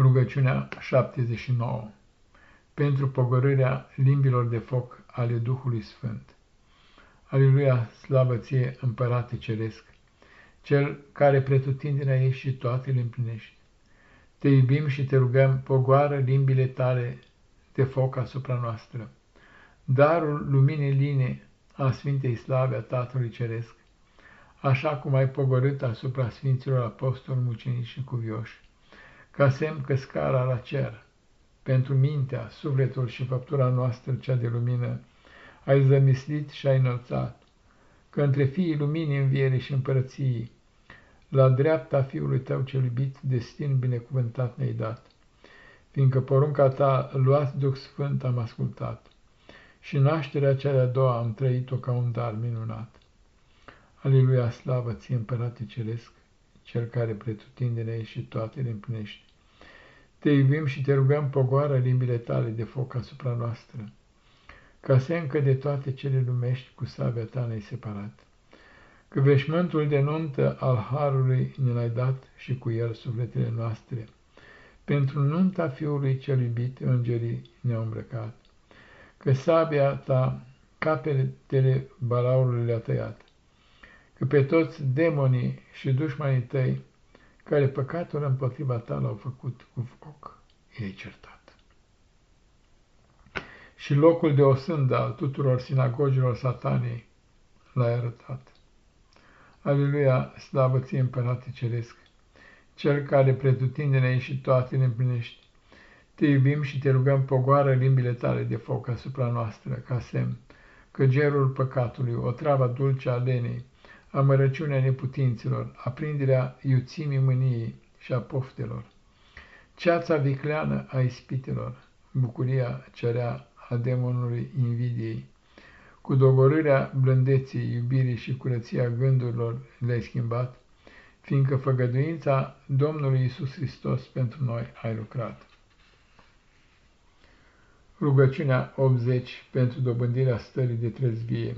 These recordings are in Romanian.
Rugăciunea 79 Pentru pogorârea limbilor de foc ale Duhului Sfânt. Aleluia, slavă ție, Împărate Ceresc, Cel care pretutindenea ești și toate le împlinești. Te iubim și te rugăm, pogoară limbile tale de foc asupra noastră. Darul luminii line a Sfintei Slave a Tatălui Ceresc, așa cum ai pogorât asupra Sfinților Apostoli, mucenici și cuvioși ca semn că scara la cer, pentru mintea, sufletul și făptura noastră cea de lumină, ai zămislit și ai înălțat, că între fiii luminii înviere și împărăției, la dreapta Fiului tău cel iubit, destin binecuvântat ne-ai dat, fiindcă porunca ta, luați Duh Sfânt, am ascultat, și nașterea cea de-a doua am trăit-o ca un dar minunat. Aleluia, slavă ție, Împărate Ceresc, cel care pretutindene și toate le împlinești. Te iubim și te rugăm, pogoară limbile tale de foc asupra noastră, ca să încă de toate cele lumești cu sabia ta ne-ai separat. Că veșmântul de nuntă al Harului ne l-ai dat și cu el sufletele noastre. Pentru nunta Fiului cel iubit, îngerii ne-au îmbrăcat. Că sabia ta capetele balaurului le-a tăiat că pe toți demonii și dușmanii tăi, care păcatul împotriva ta l-au făcut cu foc, i-ai certat. Și locul de osândă al tuturor sinagogilor satanei l-ai arătat. Aleluia, slavă ție, Împărate Ceresc, Cel care pretutindene și toate ne împlinești. Te iubim și te rugăm, pogoară limbile tale de foc asupra noastră, ca semn, că gerul păcatului, o travă dulce a lenei, amărăciunea neputinților, aprinderea iuțimii mâniei și a poftelor, ceața vicleană a ispitelor, bucuria cerea a demonului invidiei, cu dogorârea blândeții, iubirii și curăția gândurilor le-ai schimbat, fiindcă făgăduința Domnului Isus Hristos pentru noi ai lucrat. Rugăciunea 80 pentru dobândirea stării de trezvie.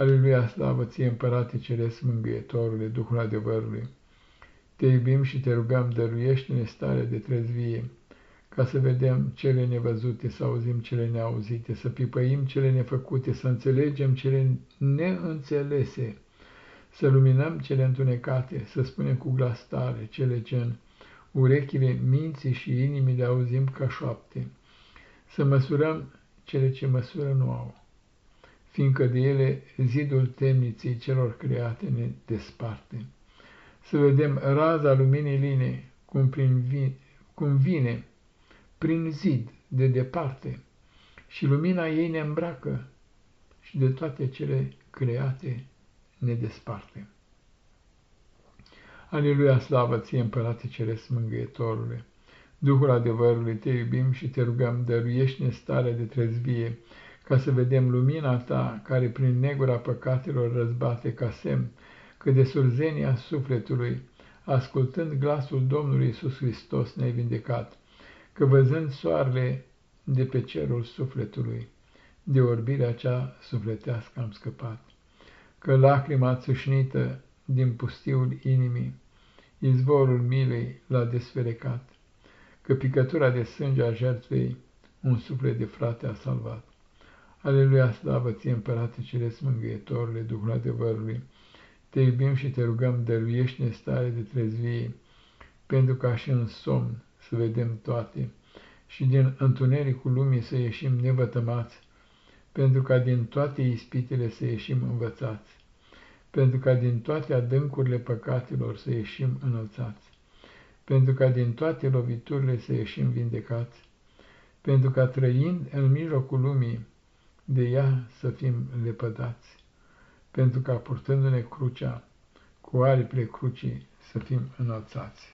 Aleluia, slavă ție, Împărate Ceresc, Mângâietorule, Duhul adevărului! Te iubim și te rugăm, dăruiește-ne starea de trezvie, ca să vedem cele nevăzute, să auzim cele neauzite, să pipăim cele nefăcute, să înțelegem cele neînțelese, să luminăm cele întunecate, să spunem cu glas tare cele ce în urechile minții și inimii le auzim ca șoapte, să măsurăm cele ce măsură nu au fiindcă de ele zidul temniței celor create ne desparte. Să vedem raza luminii line cum, prin vi, cum vine prin zid de departe și lumina ei ne îmbracă și de toate cele create ne desparte. Aleluia, slavă ție, Împărate Ceresc Mângâietorule! Duhul adevărului, te iubim și te rugăm, dăruiește-ne starea de trezvie, ca să vedem lumina ta, care prin negura păcatelor răzbate ca semn, că de surzenia sufletului, ascultând glasul Domnului Isus Hristos, ne-ai vindecat, că văzând soarele de pe cerul sufletului, de orbirea cea sufletească am scăpat, că lacrima țâșnită din pustiul inimii, izvorul milei l-a desferecat, că picătura de sânge a jertfei un suflet de frate a salvat. Aleluia, slavă ție, Împărate Ceresc Mângâietorule, Duhul adevărului, te iubim și te rugăm, dăruiește-ne stare de trezvie, pentru ca și în somn să vedem toate și din întunericul lumii să ieșim nevătămați, pentru ca din toate ispitele să ieșim învățați, pentru ca din toate adâncurile păcatelor să ieșim înălțați, pentru ca din toate loviturile să ieșim vindecați, pentru ca trăind în mijlocul lumii de ea să fim lepădați, pentru ca purtându-ne crucea, cu aripile crucii să fim înălțați.